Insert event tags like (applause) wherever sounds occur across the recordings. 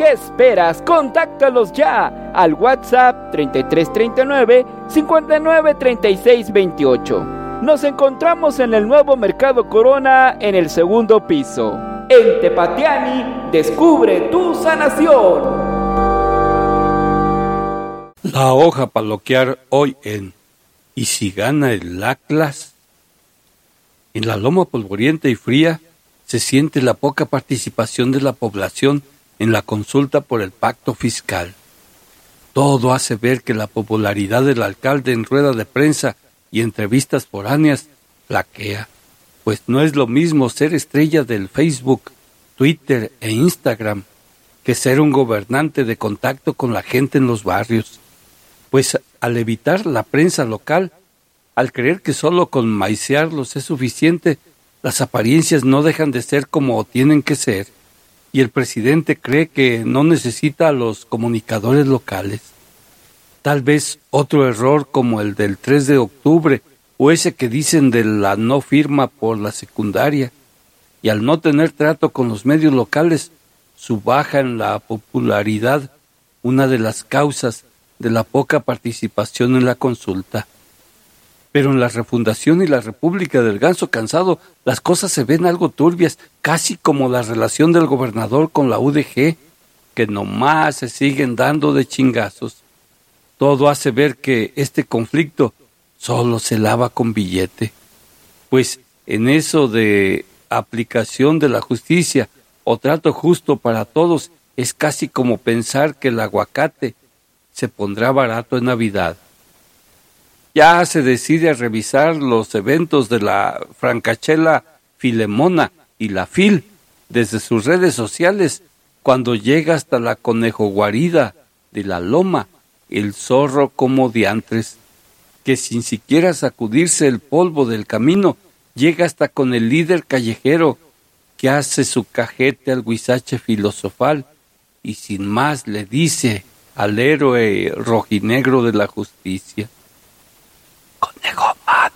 ¿Qué esperas? Contáctalos ya al WhatsApp 3339 593628. Nos encontramos en el nuevo Mercado Corona en el segundo piso. En Tepatiani, descubre tu sanación. La hoja para loquear hoy en ¿Y si gana el Atlas? En la loma polvorienta y fría se siente la poca participación de la población en la consulta por el pacto fiscal. Todo hace ver que la popularidad del alcalde en rueda de prensa y entrevistas foráneas flaquea, pues no es lo mismo ser estrella del Facebook, Twitter e Instagram que ser un gobernante de contacto con la gente en los barrios. Pues al evitar la prensa local, al creer que solo con maicearlos es suficiente, las apariencias no dejan de ser como tienen que ser y el presidente cree que no necesita a los comunicadores locales. Tal vez otro error como el del 3 de octubre o ese que dicen de la no firma por la secundaria, y al no tener trato con los medios locales, su baja en la popularidad, una de las causas de la poca participación en la consulta. Pero en la refundación y la República del Ganso Cansado las cosas se ven algo turbias, casi como la relación del gobernador con la UDG, que nomás se siguen dando de chingazos. Todo hace ver que este conflicto solo se lava con billete. Pues en eso de aplicación de la justicia o trato justo para todos es casi como pensar que el aguacate se pondrá barato en Navidad ya se decide a revisar los eventos de la Francachela Filemona y la Fil desde sus redes sociales cuando llega hasta la conejo guarida de la loma, el zorro como diantres, que sin siquiera sacudirse el polvo del camino, llega hasta con el líder callejero que hace su cajete al guisache filosofal y sin más le dice al héroe rojinegro de la justicia. Man,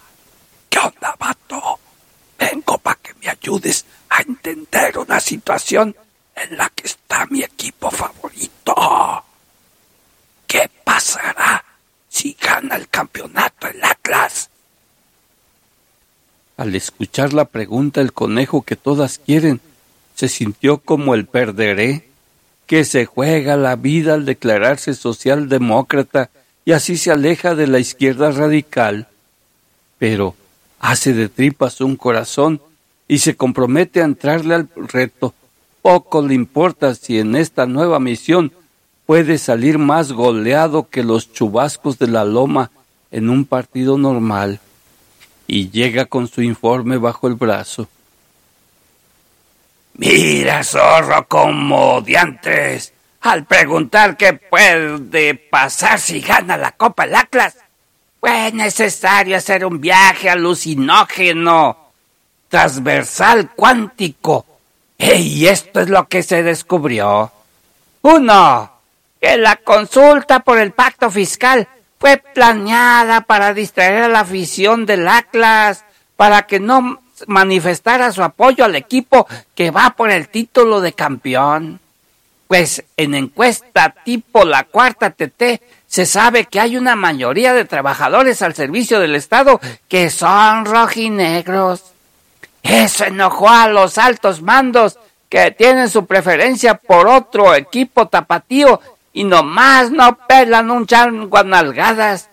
¿qué onda, vato? Vengo para que me ayudes a entender una situación en la que está mi equipo favorito. ¿Qué pasará si gana el campeonato el Atlas? Al escuchar la pregunta, el conejo que todas quieren se sintió como el perderé, que se juega la vida al declararse socialdemócrata y así se aleja de la izquierda radical, pero hace de tripas un corazón y se compromete a entrarle al reto. Poco le importa si en esta nueva misión puede salir más goleado que los chubascos de la loma en un partido normal. Y llega con su informe bajo el brazo. Mira, zorro, como diantres al preguntar qué puede pasar si gana la Copa el Atlas. Fue necesario hacer un viaje alucinógeno, transversal cuántico. Y esto es lo que se descubrió. Uno, que la consulta por el pacto fiscal fue planeada para distraer a la afición del Atlas, para que no manifestara su apoyo al equipo que va por el título de campeón. Pues en encuesta tipo la cuarta TT se sabe que hay una mayoría de trabajadores al servicio del Estado que son rojinegros. Eso enojó a los altos mandos que tienen su preferencia por otro equipo tapatío y nomás no pelan un chango nalgadas.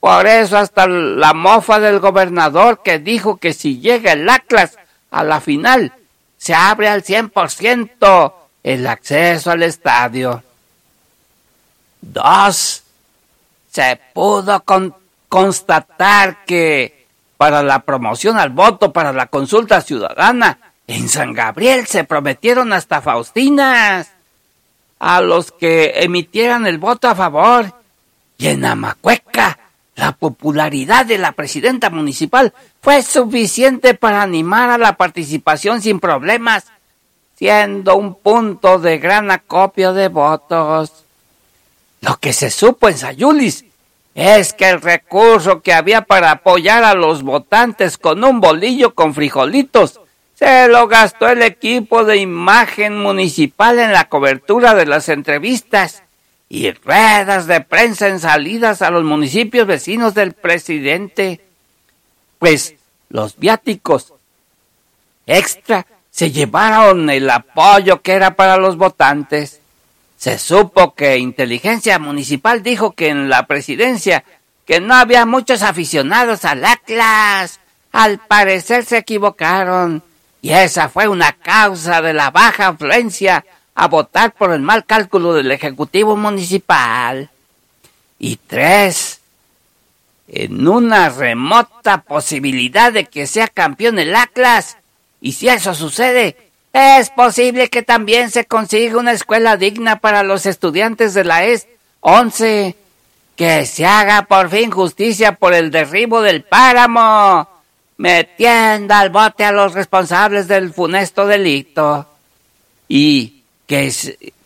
Por eso hasta la mofa del gobernador que dijo que si llega el Atlas a la final, se abre al 100% el acceso al estadio. Dos, se pudo constatar que para la promoción al voto para la consulta ciudadana, en San Gabriel se prometieron hasta Faustinas a los que emitieran el voto a favor. Y en Amacueca, la popularidad de la presidenta municipal fue suficiente para animar a la participación sin problemas, siendo un punto de gran acopio de votos. Lo que se supo en Sayulis es que el recurso que había para apoyar a los votantes con un bolillo con frijolitos se lo gastó el equipo de imagen municipal en la cobertura de las entrevistas y ruedas de prensa en salidas a los municipios vecinos del presidente. Pues los viáticos extra se llevaron el apoyo que era para los votantes. Se supo que Inteligencia Municipal dijo que en la presidencia que no había muchos aficionados al Atlas. Al parecer se equivocaron y esa fue una causa de la baja afluencia a votar por el mal cálculo del Ejecutivo Municipal. Y tres, en una remota posibilidad de que sea campeón el Atlas. Y si eso sucede, es posible que también se consiga una escuela digna para los estudiantes de la ES 11. Que se haga por fin justicia por el derribo del páramo metiendo al bote a los responsables del funesto delito y que,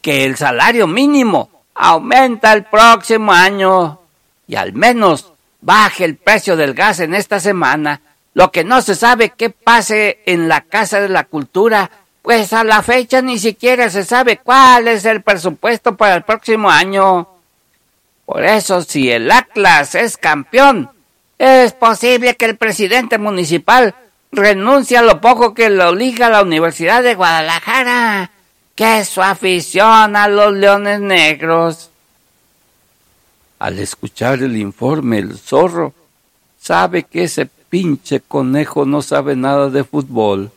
que el salario mínimo aumenta el próximo año y al menos baje el precio del gas en esta semana. Lo que no se sabe qué pase en la Casa de la Cultura, pues a la fecha ni siquiera se sabe cuál es el presupuesto para el próximo año. Por eso, si el Atlas es campeón, es posible que el presidente municipal renuncie a lo poco que lo obliga a la Universidad de Guadalajara, que es su afición a los leones negros. Al escuchar el informe, el zorro sabe que ese pinche conejo no sabe nada de fútbol,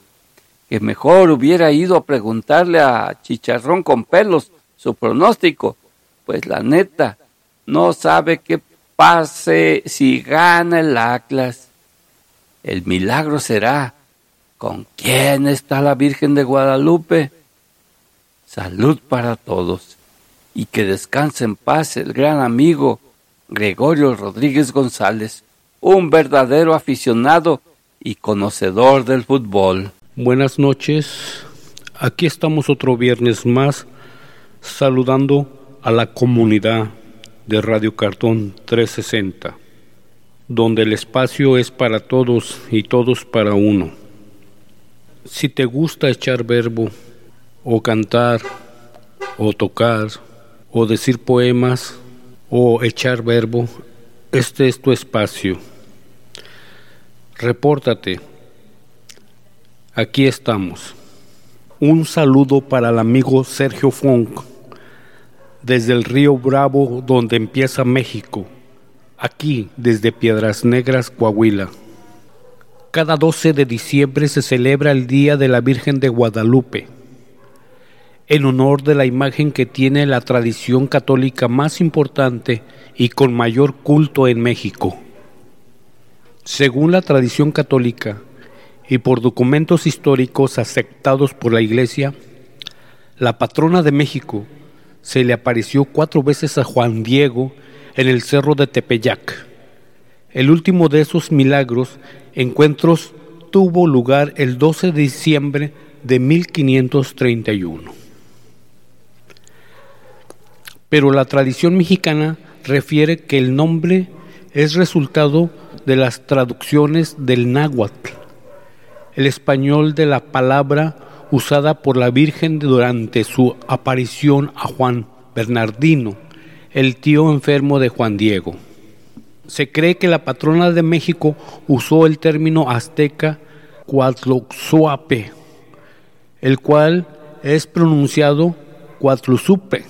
que mejor hubiera ido a preguntarle a Chicharrón con pelos su pronóstico, pues la neta no sabe qué pase si gana el Atlas. El milagro será ¿con quién está la Virgen de Guadalupe? Salud para todos y que descanse en paz el gran amigo Gregorio Rodríguez González, un verdadero aficionado y conocedor del fútbol. Buenas noches, aquí estamos otro viernes más saludando a la comunidad de Radio Cartón 360, donde el espacio es para todos y todos para uno. Si te gusta echar verbo, o cantar, o tocar, o decir poemas, o echar verbo, este es tu espacio. Repórtate. Aquí estamos. Un saludo para el amigo Sergio Funk desde el río Bravo donde empieza México, aquí desde Piedras Negras, Coahuila. Cada 12 de diciembre se celebra el Día de la Virgen de Guadalupe, en honor de la imagen que tiene la tradición católica más importante y con mayor culto en México. Según la tradición católica y por documentos históricos aceptados por la Iglesia, la patrona de México se le apareció cuatro veces a Juan Diego en el cerro de Tepeyac. El último de esos milagros, encuentros, tuvo lugar el 12 de diciembre de 1531. Pero la tradición mexicana refiere que el nombre es resultado de las traducciones del náhuatl, el español de la palabra usada por la Virgen durante su aparición a Juan Bernardino, el tío enfermo de Juan Diego. Se cree que la patrona de México usó el término azteca Cuatloxuape, el cual es pronunciado Cuatluzupe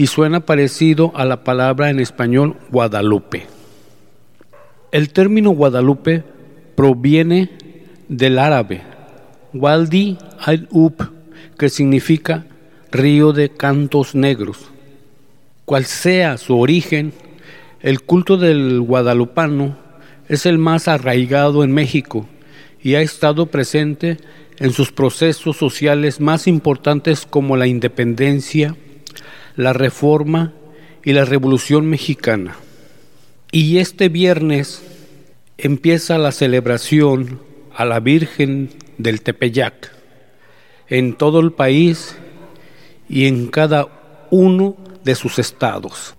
y suena parecido a la palabra en español Guadalupe. El término Guadalupe proviene del árabe Waldi al-Up, que significa río de cantos negros. Cual sea su origen, el culto del guadalupano es el más arraigado en México y ha estado presente en sus procesos sociales más importantes como la independencia, la reforma y la revolución mexicana. Y este viernes empieza la celebración a la Virgen del Tepeyac en todo el país y en cada uno de sus estados.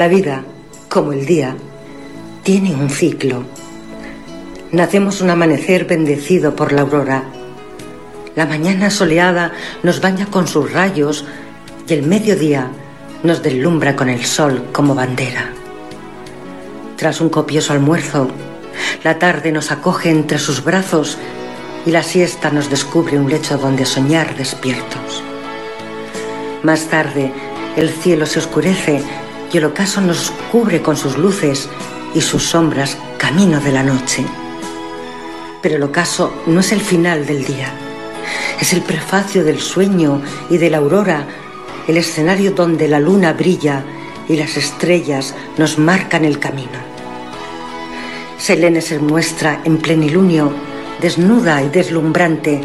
La vida, como el día, tiene un ciclo. Nacemos un amanecer bendecido por la aurora. La mañana soleada nos baña con sus rayos y el mediodía nos deslumbra con el sol como bandera. Tras un copioso almuerzo, la tarde nos acoge entre sus brazos y la siesta nos descubre un lecho donde soñar despiertos. Más tarde, el cielo se oscurece y el ocaso nos cubre con sus luces y sus sombras camino de la noche. Pero el ocaso no es el final del día, es el prefacio del sueño y de la aurora, el escenario donde la luna brilla y las estrellas nos marcan el camino. Selene se muestra en plenilunio, desnuda y deslumbrante,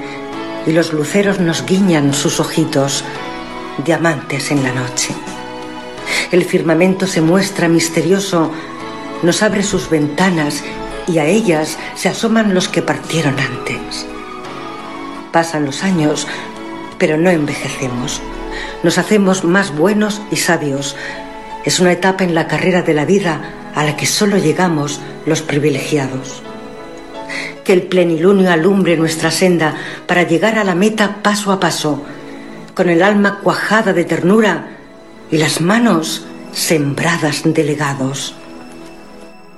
y los luceros nos guiñan sus ojitos, diamantes en la noche. El firmamento se muestra misterioso, nos abre sus ventanas y a ellas se asoman los que partieron antes. Pasan los años, pero no envejecemos. Nos hacemos más buenos y sabios. Es una etapa en la carrera de la vida a la que solo llegamos los privilegiados. Que el plenilunio alumbre nuestra senda para llegar a la meta paso a paso, con el alma cuajada de ternura y las manos sembradas de legados.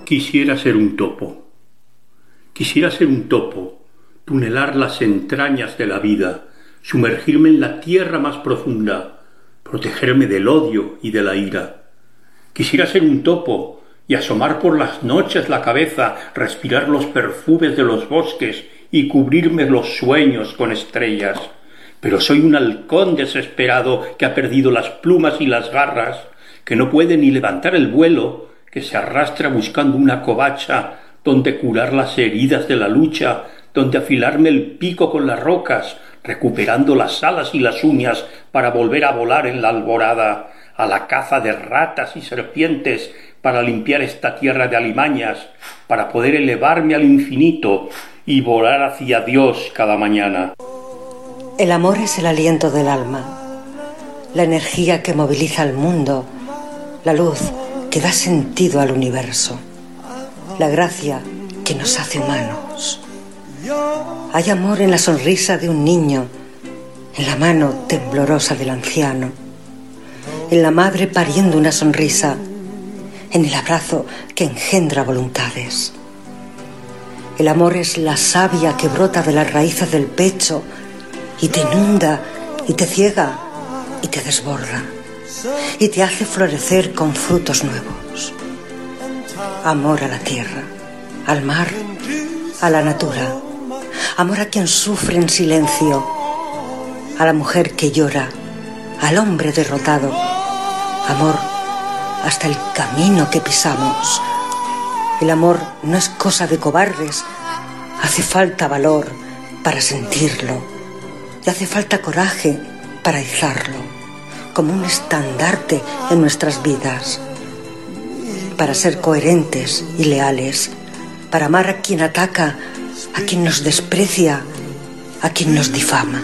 Quisiera ser un topo. Quisiera ser un topo, tunelar las entrañas de la vida, sumergirme en la tierra más profunda, protegerme del odio y de la ira. Quisiera ser un topo, y asomar por las noches la cabeza, respirar los perfumes de los bosques y cubrirme los sueños con estrellas. Pero soy un halcón desesperado que ha perdido las plumas y las garras, que no puede ni levantar el vuelo, que se arrastra buscando una covacha donde curar las heridas de la lucha, donde afilarme el pico con las rocas, recuperando las alas y las uñas para volver a volar en la alborada, a la caza de ratas y serpientes para limpiar esta tierra de alimañas, para poder elevarme al infinito y volar hacia Dios cada mañana. El amor es el aliento del alma, la energía que moviliza al mundo, la luz que da sentido al universo, la gracia que nos hace humanos. Hay amor en la sonrisa de un niño, en la mano temblorosa del anciano, en la madre pariendo una sonrisa, en el abrazo que engendra voluntades. El amor es la savia que brota de las raíces del pecho y te inunda y te ciega y te desborda y te hace florecer con frutos nuevos. Amor a la tierra, al mar, a la natura. Amor a quien sufre en silencio, a la mujer que llora, al hombre derrotado. Amor hasta el camino que pisamos. El amor no es cosa de cobardes. Hace falta valor para sentirlo. Y hace falta coraje para izarlo, como un estandarte en nuestras vidas. Para ser coherentes y leales. Para amar a quien ataca, a quien nos desprecia, a quien nos difama.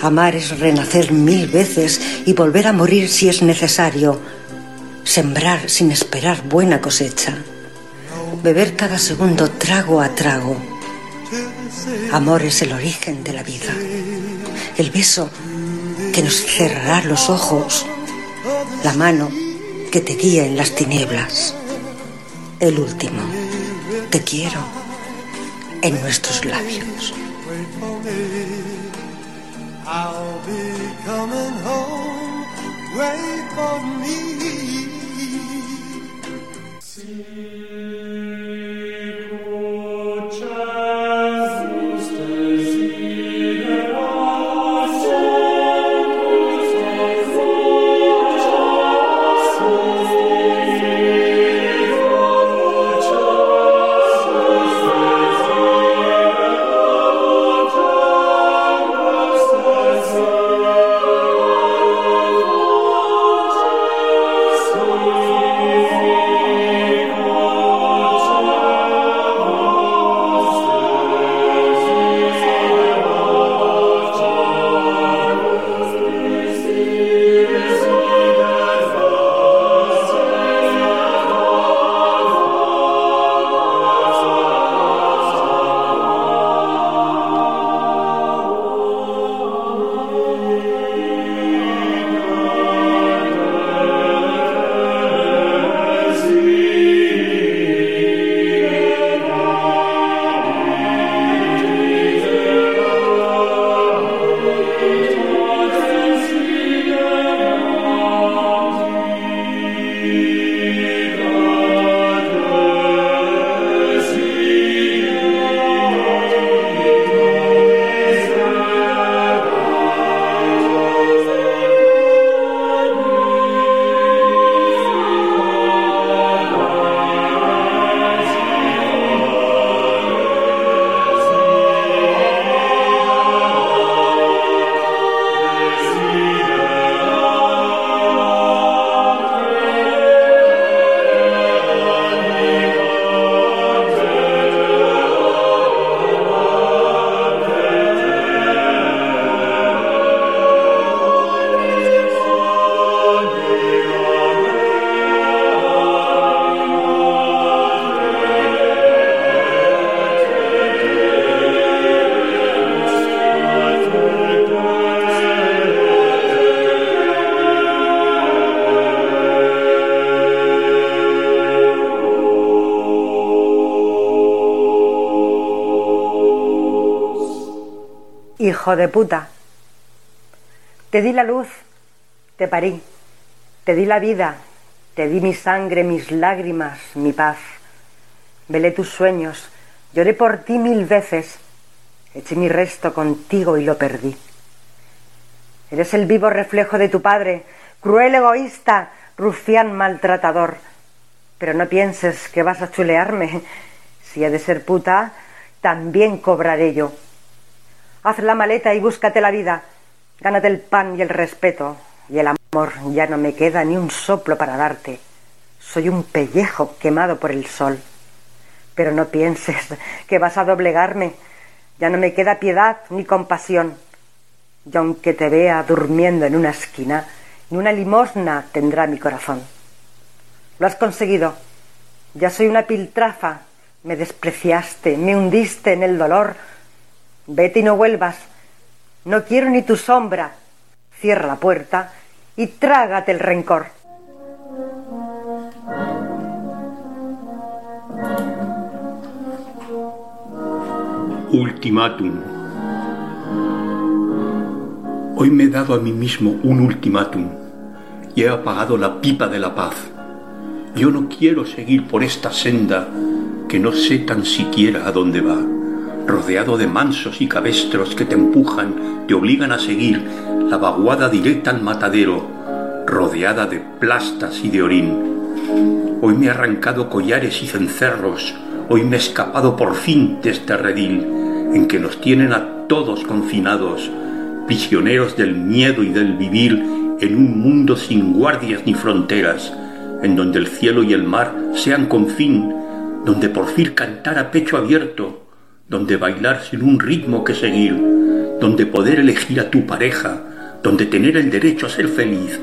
Amar es renacer mil veces y volver a morir si es necesario. Sembrar sin esperar buena cosecha. Beber cada segundo trago a trago. Amor es el origen de la vida. El beso que nos cerrará los ojos. La mano que te guía en las tinieblas. El último. Te quiero en nuestros labios. Hijo de puta. Te di la luz, te parí, te di la vida, te di mi sangre, mis lágrimas, mi paz. Velé tus sueños, lloré por ti mil veces, eché mi resto contigo y lo perdí. Eres el vivo reflejo de tu padre, cruel egoísta, rufián maltratador. Pero no pienses que vas a chulearme. Si he de ser puta, también cobraré yo. Haz la maleta y búscate la vida. Gánate el pan y el respeto. Y el amor ya no me queda ni un soplo para darte. Soy un pellejo quemado por el sol. Pero no pienses que vas a doblegarme. Ya no me queda piedad ni compasión. Y aunque te vea durmiendo en una esquina, ni una limosna tendrá mi corazón. Lo has conseguido. Ya soy una piltrafa. Me despreciaste, me hundiste en el dolor Vete y no vuelvas. No quiero ni tu sombra. Cierra la puerta y trágate el rencor. Ultimátum. Hoy me he dado a mí mismo un ultimátum y he apagado la pipa de la paz. Yo no quiero seguir por esta senda que no sé tan siquiera a dónde va rodeado de mansos y cabestros que te empujan, te obligan a seguir la vaguada directa al matadero, rodeada de plastas y de orín. Hoy me he arrancado collares y cencerros, hoy me he escapado por fin de este redil en que nos tienen a todos confinados, prisioneros del miedo y del vivir en un mundo sin guardias ni fronteras, en donde el cielo y el mar sean con fin, donde por fin cantar a pecho abierto, donde bailar sin un ritmo que seguir, donde poder elegir a tu pareja, donde tener el derecho a ser feliz,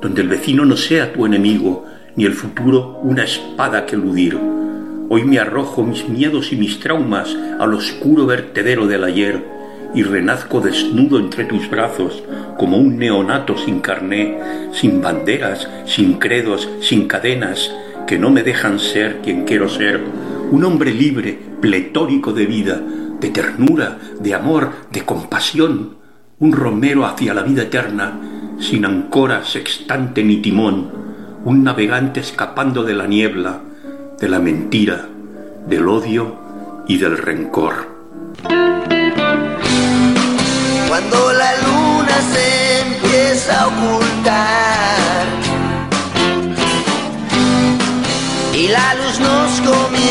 donde el vecino no sea tu enemigo, ni el futuro una espada que eludir. Hoy me arrojo mis miedos y mis traumas al oscuro vertedero del ayer y renazco desnudo entre tus brazos como un neonato sin carné, sin banderas, sin credos, sin cadenas que no me dejan ser quien quiero ser un hombre libre, pletórico de vida, de ternura, de amor, de compasión, un romero hacia la vida eterna, sin ancora, sextante ni timón, un navegante escapando de la niebla, de la mentira, del odio y del rencor. Cuando la luna se empieza a ocultar y la luz nos comienza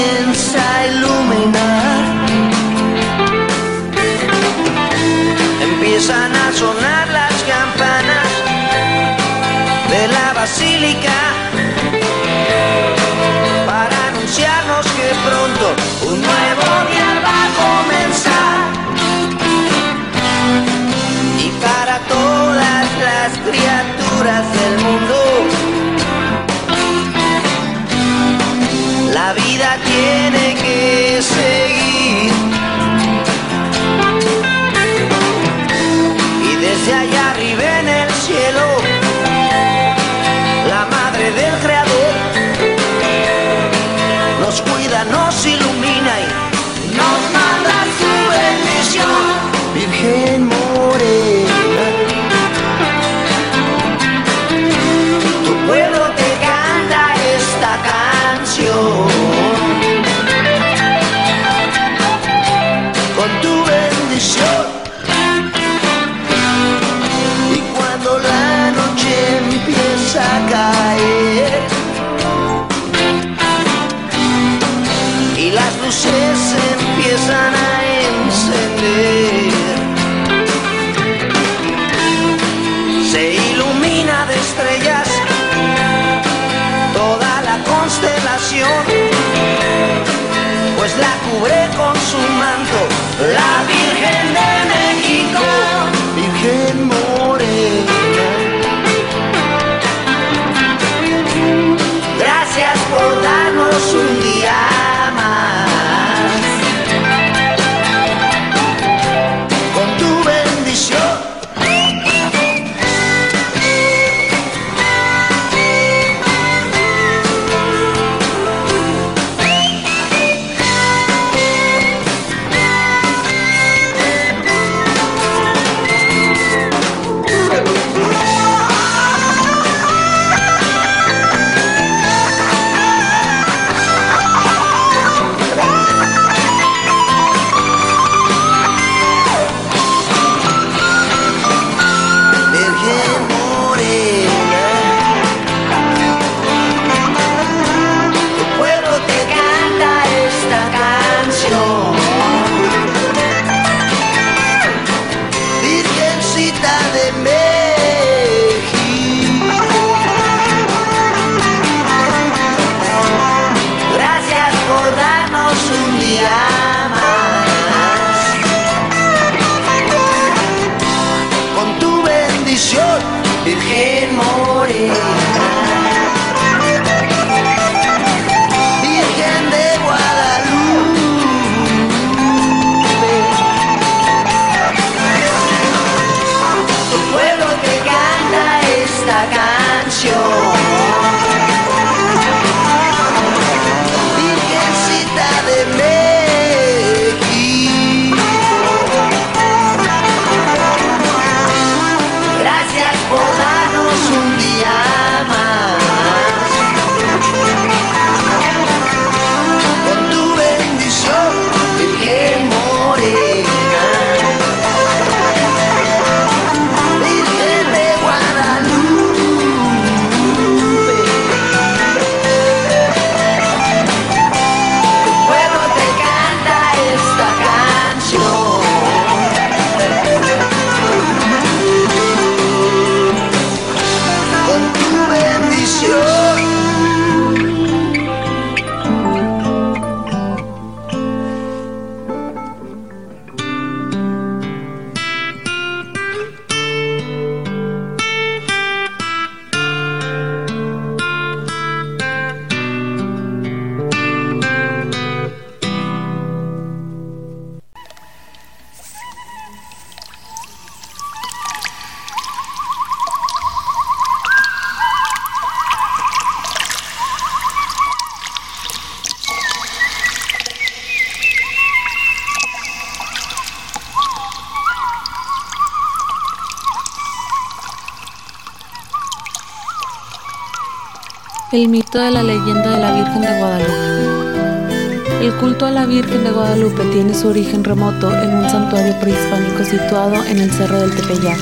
El mito de la leyenda de la Virgen de Guadalupe. El culto a la Virgen de Guadalupe tiene su origen remoto en un santuario prehispánico situado en el Cerro del Tepeyac,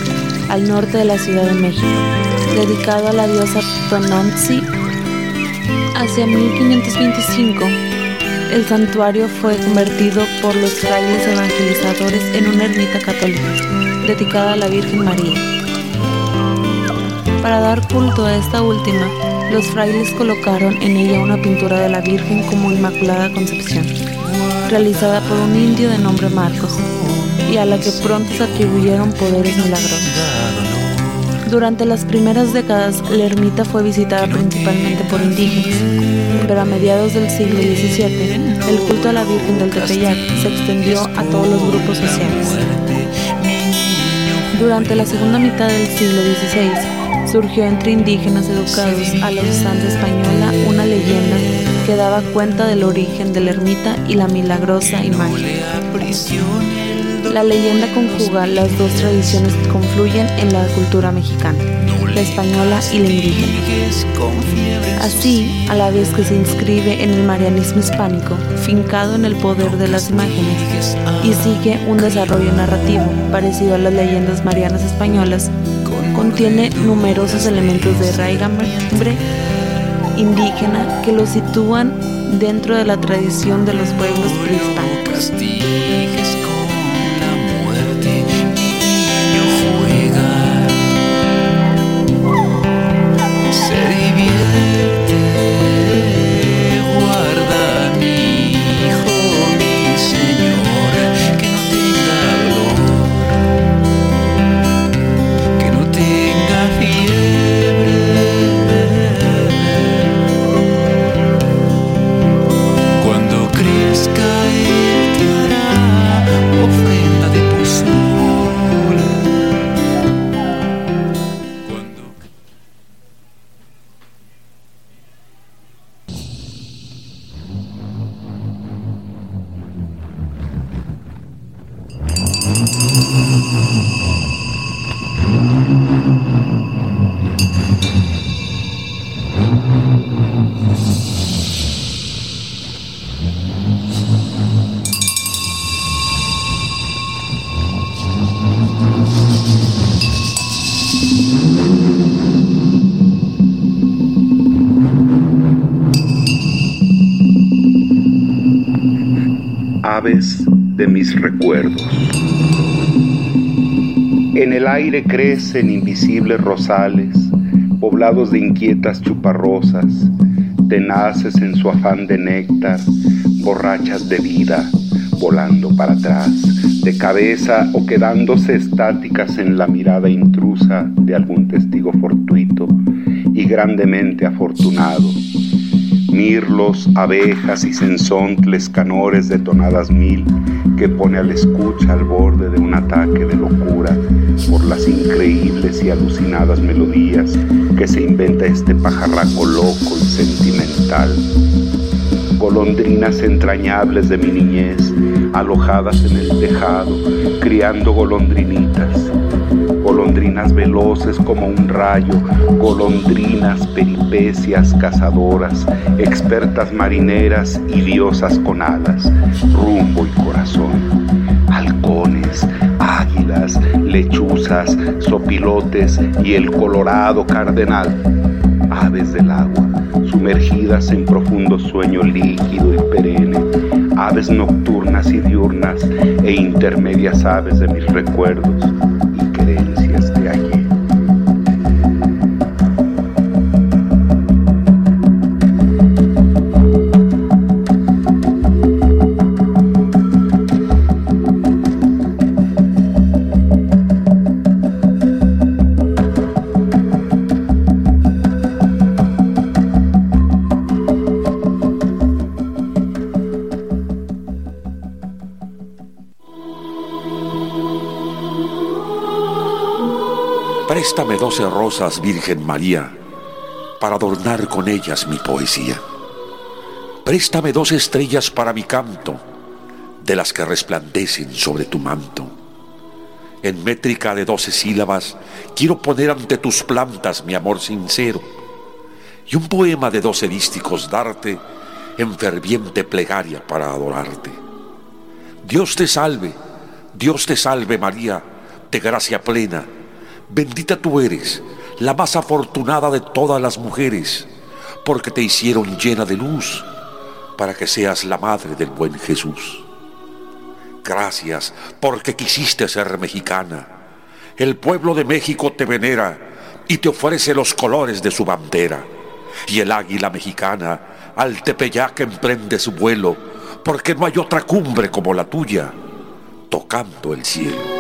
al norte de la Ciudad de México, dedicado a la diosa Tonantzin. Hacia 1525, el santuario fue convertido por los frailes evangelizadores en una ermita católica, dedicada a la Virgen María. Para dar culto a esta última, los frailes colocaron en ella una pintura de la Virgen como Inmaculada Concepción, realizada por un indio de nombre Marcos, y a la que pronto se atribuyeron poderes milagrosos. Durante las primeras décadas, la ermita fue visitada principalmente por indígenas, pero a mediados del siglo XVII, el culto a la Virgen del Tepeyac se extendió a todos los grupos sociales. Durante la segunda mitad del siglo XVI, surgió entre indígenas educados a la usanza española una leyenda que daba cuenta del origen de la ermita y la milagrosa imagen. La leyenda conjuga las dos tradiciones que confluyen en la cultura mexicana, la española y la indígena. Así, a la vez que se inscribe en el marianismo hispánico, fincado en el poder de las imágenes, y sigue un desarrollo narrativo parecido a las leyendas marianas españolas, contiene numerosos elementos de raigambre indígena que lo sitúan dentro de la tradición de los pueblos prehispánicos. En el aire crecen invisibles rosales, poblados de inquietas chuparrosas, tenaces en su afán de néctar, borrachas de vida, volando para atrás, de cabeza o quedándose estáticas en la mirada intrusa de algún testigo fortuito y grandemente afortunado mirlos, abejas y sensontles canores de tonadas mil que pone a la escucha al borde de un ataque de locura por las increíbles y alucinadas melodías que se inventa este pajarraco loco y sentimental. Golondrinas entrañables de mi niñez, alojadas en el tejado, criando golondrinitas golondrinas veloces como un rayo, golondrinas peripecias cazadoras, expertas marineras y diosas con alas, rumbo y corazón, halcones, águilas, lechuzas, sopilotes y el colorado cardenal, aves del agua, sumergidas en profundo sueño líquido y perenne, aves nocturnas y diurnas e intermedias aves de mis recuerdos Préstame doce rosas, Virgen María, para adornar con ellas mi poesía. Préstame dos estrellas para mi canto, de las que resplandecen sobre tu manto. En métrica de doce sílabas quiero poner ante tus plantas mi amor sincero, y un poema de dos erísticos darte en ferviente plegaria para adorarte. Dios te salve, Dios te salve María, de gracia plena, bendita tú eres, la más afortunada de todas las mujeres, porque te hicieron llena de luz, para que seas la madre del buen Jesús. Gracias porque quisiste ser mexicana. El pueblo de México te venera y te ofrece los colores de su bandera. Y el águila mexicana al Tepeyac emprende su vuelo, porque no hay otra cumbre como la tuya, tocando el cielo.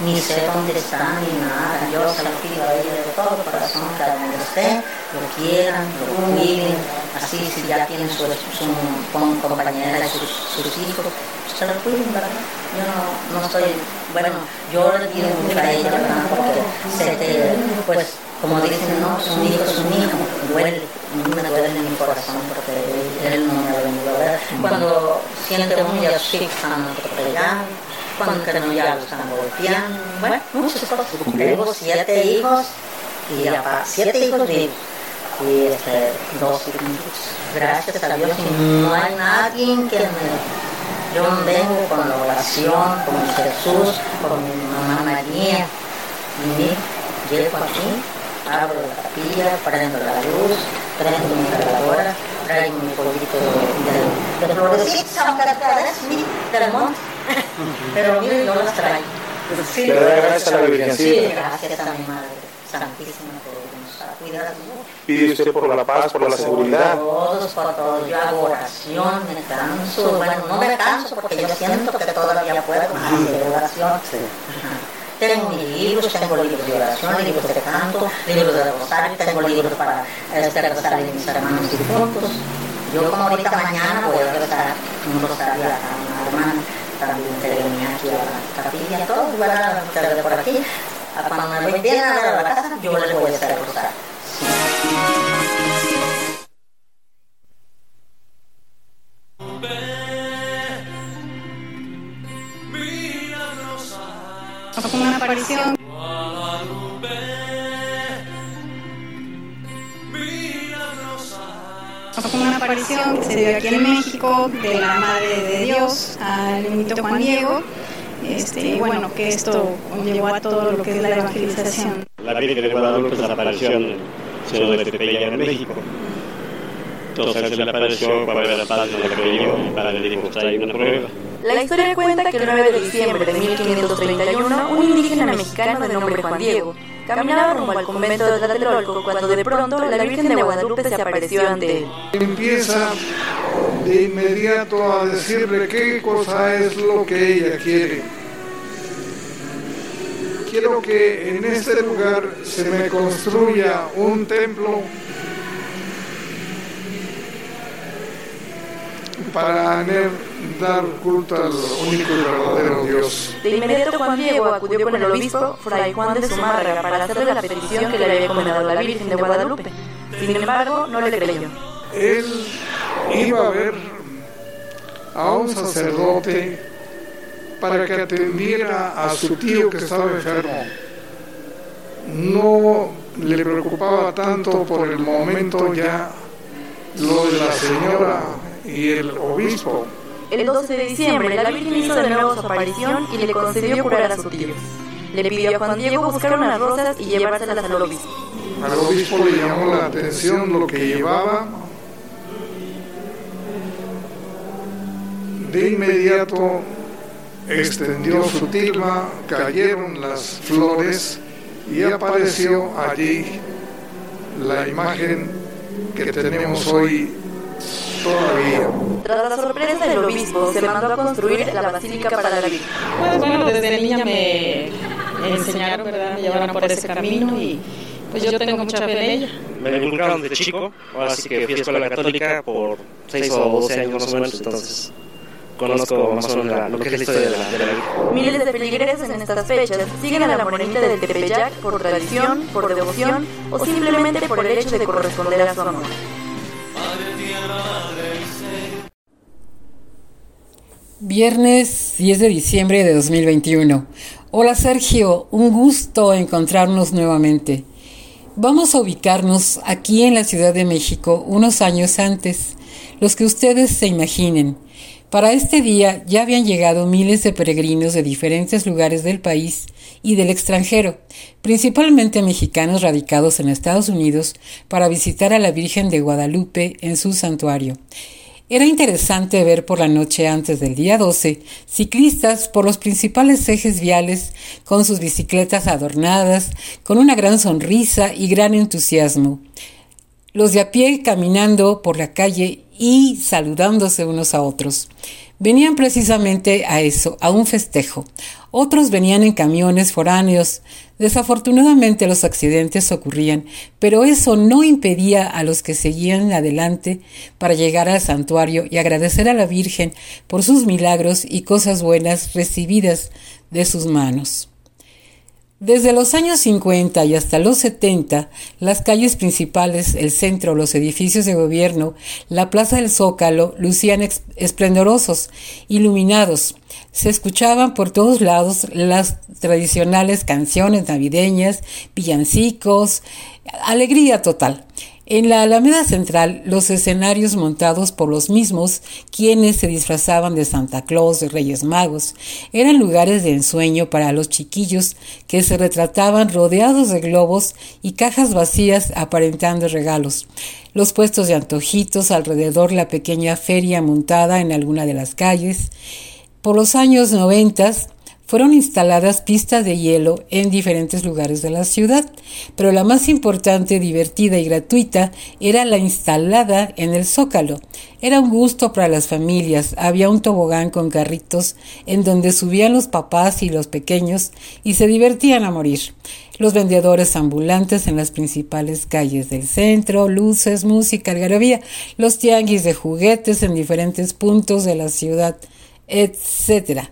ni sé dónde está ni nada. Yo se lo pido a ella de todo corazón que a donde esté, lo quieran, lo cuiden, así si ya tienen su, su, su compañera y sus, hijos, se lo cuiden, ¿verdad? Yo no, no estoy, bueno, yo le pido mucho a ella, ¿verdad? Porque se te, pues, como dicen, no, es un hijo, es un hijo, duele, me duele en mi corazón porque él no me ha venido a ver. Cuando siente uno ya sí, están siete hijos vivos. y este, dos hijos. Gracias a Dios, no hay nadie que me... Yo vengo con la oración, con Jesús, con mi mamá María. Y llego aquí, abro la capilla, prendo la luz, prendo mi cargadora, traigo mi poquito de, de, florecitas, aunque mi del monte. (laughs) Pero mire, yo las traigo. Sí, gracias a la Virgen. Sí, gracias a mi Madre Santísima Pide usted por la paz, por la seguridad. Todos, por todos. Yo hago oración, me canso. Bueno, no me canso porque yo siento que todavía puedo hacer oración. tengo mis libros, tengo libros de oración, libros de canto, libros de rosario, tengo libros para este, rezar de mis hermanos difuntos. Yo como ahorita mañana voy a rezar un rosario a una hermana, también se venía aquí a la capilla, todos van a hacer por aquí. Cuando me voy bien a la casa, yo les voy a hacer rosario. una aparición. Una aparición que se dio aquí en México de la Madre de Dios al niñito Juan Diego. Este, y bueno, que esto llevó a todo lo que es la evangelización. La Virgen de Guadalupe es la aparición del Señor de Tepeyac en México. Entonces se le apareció para ver la paz, no la creyó, y para le dijo, trae una prueba. La historia cuenta que el 9 de diciembre de 1531, un indígena mexicano de nombre Juan Diego caminaba rumbo al convento de Tlatelolco cuando de pronto la Virgen de Guadalupe se apareció ante él. Empieza de inmediato a decirle qué cosa es lo que ella quiere. Quiero que en este lugar se me construya un templo para dar culto al único y verdadero Dios. De inmediato Juan Diego acudió con el obispo Fray Juan de Zumárraga para hacerle la petición que le había encomendado la Virgen de Guadalupe. Sin embargo, no le creyó. Él iba a ver a un sacerdote para que atendiera a su tío que estaba enfermo. No le preocupaba tanto por el momento ya lo de la señora y el obispo. El 12 de diciembre, la Virgen hizo de nuevo su aparición y le concedió curar a su tío. Le pidió a Juan Diego buscar unas rosas y llevárselas al obispo. Al obispo le llamó la atención lo que llevaba. De inmediato extendió su tilma, cayeron las flores y apareció allí la imagen que tenemos hoy todavía. Tras la sorpresa del obispo, se mandó a construir la basílica para la Virgen. Pues bueno, desde niña me enseñaron, ¿verdad? Me llevaron por ese camino y pues yo tengo mucha fe en ella. Me inculcaron de chico, así que fui a escuela católica por 6 o 12 años más o menos, entonces conozco más o menos lo que es la historia de la, de la Virgen. Miles de feligreses en estas fechas siguen a la morenita del Tepeyac por tradición, por devoción o simplemente por el hecho de corresponder a su amor. Viernes 10 de diciembre de 2021. Hola Sergio, un gusto encontrarnos nuevamente. Vamos a ubicarnos aquí en la Ciudad de México unos años antes, los que ustedes se imaginen. Para este día ya habían llegado miles de peregrinos de diferentes lugares del país y del extranjero, principalmente mexicanos radicados en Estados Unidos, para visitar a la Virgen de Guadalupe en su santuario. Era interesante ver por la noche antes del día 12 ciclistas por los principales ejes viales con sus bicicletas adornadas, con una gran sonrisa y gran entusiasmo. Los de a pie caminando por la calle y saludándose unos a otros. Venían precisamente a eso, a un festejo. Otros venían en camiones foráneos. Desafortunadamente los accidentes ocurrían, pero eso no impedía a los que seguían adelante para llegar al santuario y agradecer a la Virgen por sus milagros y cosas buenas recibidas de sus manos. Desde los años 50 y hasta los 70, las calles principales, el centro, los edificios de gobierno, la plaza del Zócalo lucían esplendorosos, iluminados. Se escuchaban por todos lados las tradicionales canciones navideñas, villancicos, alegría total. En la Alameda Central, los escenarios montados por los mismos, quienes se disfrazaban de Santa Claus, de Reyes Magos, eran lugares de ensueño para los chiquillos que se retrataban rodeados de globos y cajas vacías aparentando regalos. Los puestos de antojitos alrededor la pequeña feria montada en alguna de las calles. Por los años noventas, fueron instaladas pistas de hielo en diferentes lugares de la ciudad, pero la más importante, divertida y gratuita era la instalada en el Zócalo. Era un gusto para las familias, había un tobogán con carritos en donde subían los papás y los pequeños y se divertían a morir. Los vendedores ambulantes en las principales calles del centro, luces, música, algarabía, los tianguis de juguetes en diferentes puntos de la ciudad, etcétera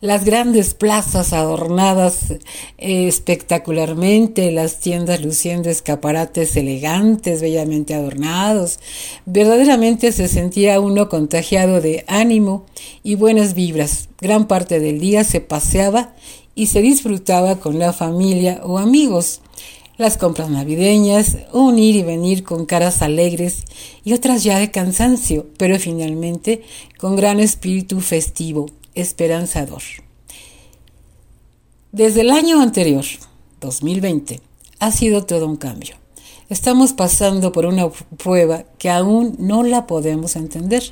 las grandes plazas adornadas eh, espectacularmente, las tiendas luciendo escaparates elegantes, bellamente adornados. Verdaderamente se sentía uno contagiado de ánimo y buenas vibras. Gran parte del día se paseaba y se disfrutaba con la familia o amigos. Las compras navideñas, un ir y venir con caras alegres y otras ya de cansancio, pero finalmente con gran espíritu festivo esperanzador. Desde el año anterior, 2020, ha sido todo un cambio. Estamos pasando por una prueba que aún no la podemos entender.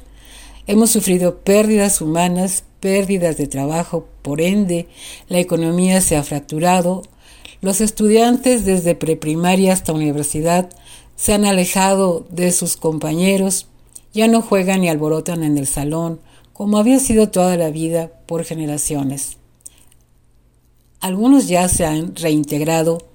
Hemos sufrido pérdidas humanas, pérdidas de trabajo, por ende, la economía se ha fracturado, los estudiantes desde preprimaria hasta universidad se han alejado de sus compañeros, ya no juegan ni alborotan en el salón, como había sido toda la vida por generaciones. Algunos ya se han reintegrado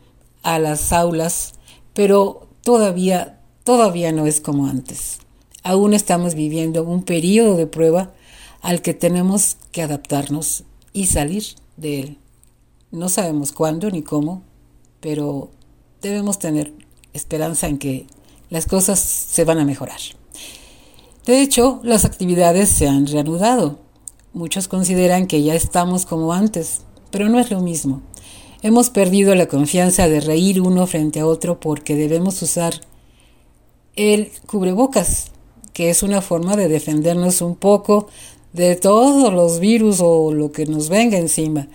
a las aulas, pero todavía, todavía no es como antes. Aún estamos viviendo un periodo de prueba al que tenemos que adaptarnos y salir de él. No sabemos cuándo ni cómo, pero debemos tener esperanza en que las cosas se van a mejorar. De hecho, las actividades se han reanudado. Muchos consideran que ya estamos como antes, pero no es lo mismo. Hemos perdido la confianza de reír uno frente a otro porque debemos usar el cubrebocas, que es una forma de defendernos un poco de todos los virus o lo que nos venga encima.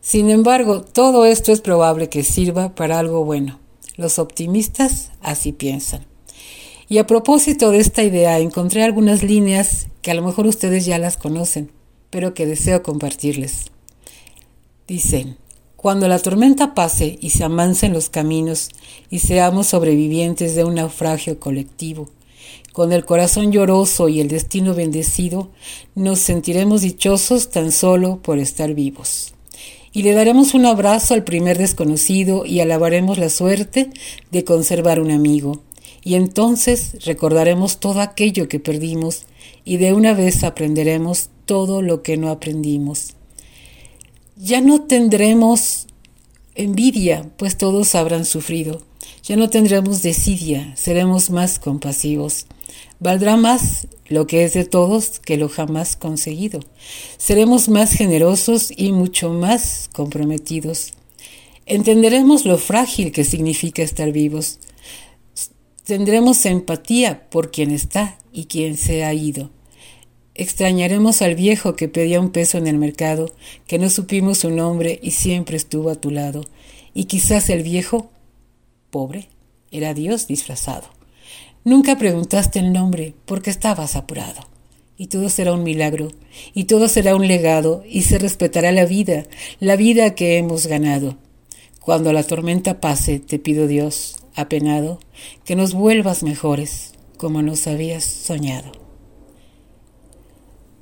Sin embargo, todo esto es probable que sirva para algo bueno. Los optimistas así piensan. Y a propósito de esta idea, encontré algunas líneas que a lo mejor ustedes ya las conocen, pero que deseo compartirles. Dicen, cuando la tormenta pase y se amancen los caminos y seamos sobrevivientes de un naufragio colectivo, con el corazón lloroso y el destino bendecido, nos sentiremos dichosos tan solo por estar vivos. Y le daremos un abrazo al primer desconocido y alabaremos la suerte de conservar un amigo y entonces recordaremos todo aquello que perdimos y de una vez aprenderemos todo lo que no aprendimos. Ya no tendremos envidia, pues todos habrán sufrido. Ya no tendremos desidia, seremos más compasivos. Valdrá más lo que es de todos que lo jamás conseguido. Seremos más generosos y mucho más comprometidos. Entenderemos lo frágil que significa estar vivos. Tendremos empatía por quien está y quien se ha ido. Extrañaremos al viejo que pedía un peso en el mercado, que no supimos su nombre y siempre estuvo a tu lado. Y quizás el viejo, pobre, era Dios disfrazado. Nunca preguntaste el nombre porque estabas apurado. Y todo será un milagro, y todo será un legado, y se respetará la vida, la vida que hemos ganado. Cuando la tormenta pase, te pido Dios, apenado, que nos vuelvas mejores, como nos habías soñado.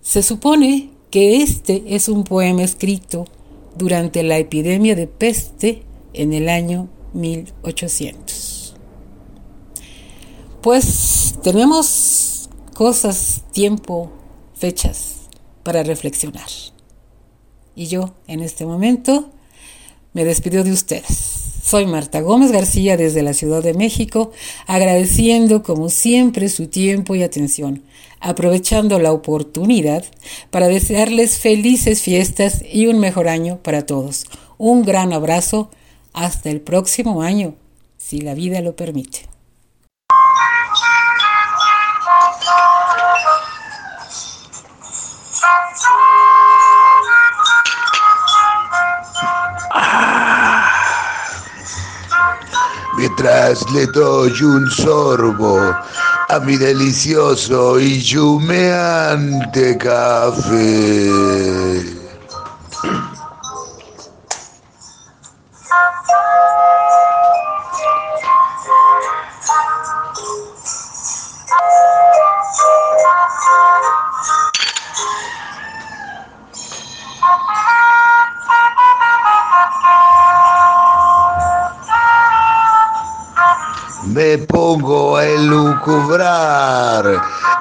Se supone que este es un poema escrito durante la epidemia de peste en el año 1800. Pues tenemos cosas, tiempo, fechas para reflexionar. Y yo, en este momento, me despido de ustedes. Soy Marta Gómez García desde la Ciudad de México, agradeciendo como siempre su tiempo y atención, aprovechando la oportunidad para desearles felices fiestas y un mejor año para todos. Un gran abrazo, hasta el próximo año, si la vida lo permite. Mientras le doy un sorbo a mi delicioso y humeante café. Pongo a elucubrar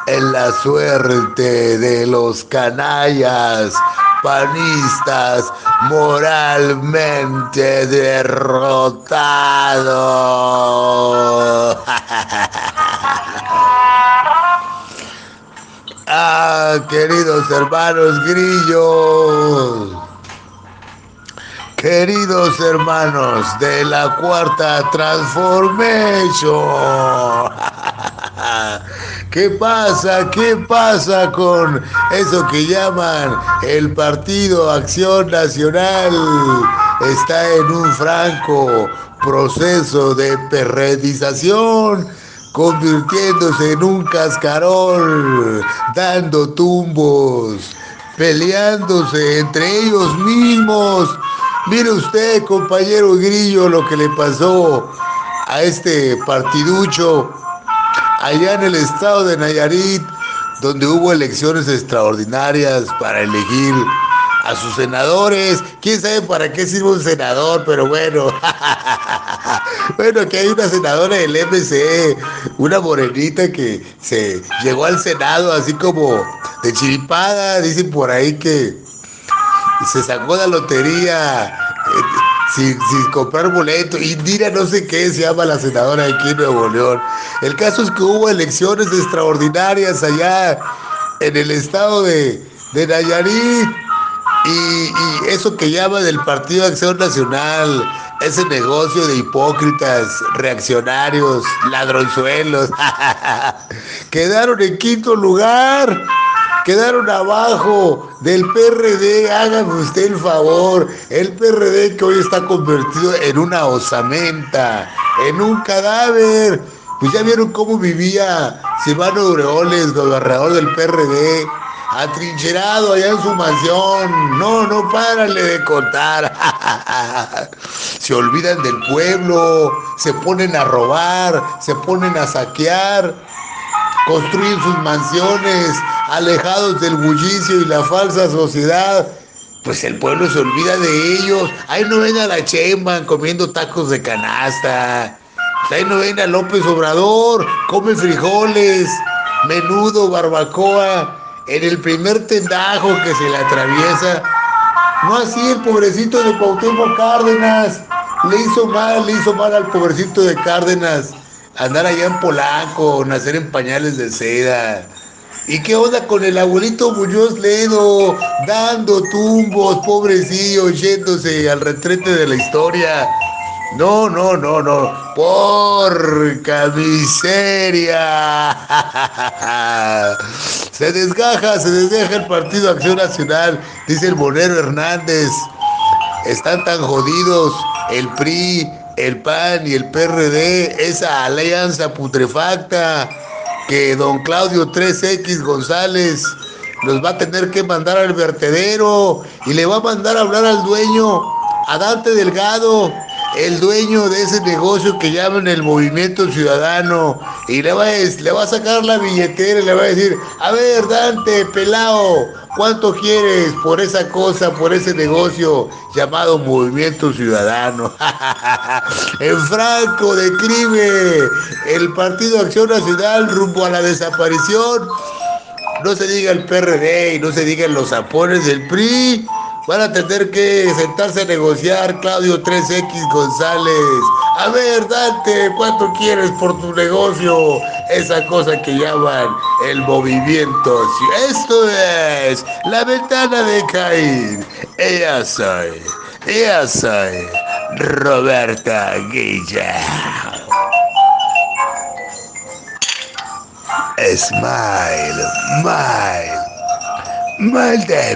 en la suerte de los canallas panistas moralmente derrotados. (laughs) ah, queridos hermanos grillos. Queridos hermanos de la cuarta transformation. (laughs) ¿Qué pasa? ¿Qué pasa con eso que llaman el Partido Acción Nacional? Está en un franco proceso de perredización, convirtiéndose en un cascarón, dando tumbos, peleándose entre ellos mismos. Mire usted, compañero Grillo, lo que le pasó a este partiducho allá en el estado de Nayarit, donde hubo elecciones extraordinarias para elegir a sus senadores. ¿Quién sabe para qué sirve un senador? Pero bueno, (laughs) bueno, que hay una senadora del MC, una morenita que se llegó al Senado así como de chiripada, dicen por ahí que se sacó la lotería. Eh, sin, comprar boleto. Indira no sé qué se llama la senadora aquí en Nuevo León. El caso es que hubo elecciones extraordinarias allá en el estado de, de Nayarit. Y, eso que llama del Partido de Acción Nacional, ese negocio de hipócritas, reaccionarios, ladronzuelos, (laughs) quedaron en quinto lugar quedaron abajo del PRD, hágame usted el favor, el PRD que hoy está convertido en una osamenta, en un cadáver. Pues ya vieron cómo vivía Silvano Aureoles, gobernador del PRD, atrincherado allá en su mansión. No, no párale de contar. (laughs) se olvidan del pueblo, se ponen a robar, se ponen a saquear construyen sus mansiones alejados del bullicio y la falsa sociedad. Pues el pueblo se olvida de ellos. Ahí no ven a la Chemba comiendo tacos de canasta. Ahí no ven a López Obrador, come frijoles, menudo, barbacoa, en el primer tendajo que se le atraviesa. No así el pobrecito de Cuauhtémoc Cárdenas. Le hizo mal, le hizo mal al pobrecito de Cárdenas andar allá en Polanco, nacer en pañales de seda. ¿Y qué onda con el abuelito Muñoz Ledo dando tumbos, pobrecillo, yéndose al retrete de la historia? No, no, no, no. Porca miseria. (laughs) Se desgaja, se desgaja el Partido Acción Nacional, dice el Monero Hernández. Están tan jodidos el PRI, el PAN y el PRD, esa alianza putrefacta que don Claudio 3X González los va a tener que mandar al vertedero y le va a mandar a hablar al dueño, a Dante Delgado, el dueño de ese negocio que llaman el Movimiento Ciudadano, y le va, a, le va a sacar la billetera y le va a decir, a ver, Dante, pelao, ¿cuánto quieres por esa cosa, por ese negocio llamado Movimiento Ciudadano? (laughs) en Franco declive el Partido Acción Nacional rumbo a la desaparición. No se diga el PRD y no se digan los apones del PRI Van a tener que sentarse a negociar Claudio 3X González. A ver, Dante, ¿cuánto quieres por tu negocio? Esa cosa que llaman el movimiento. Esto es la ventana de Caín. Ella soy, ella soy Roberta Guilla. Smile, smile, smile de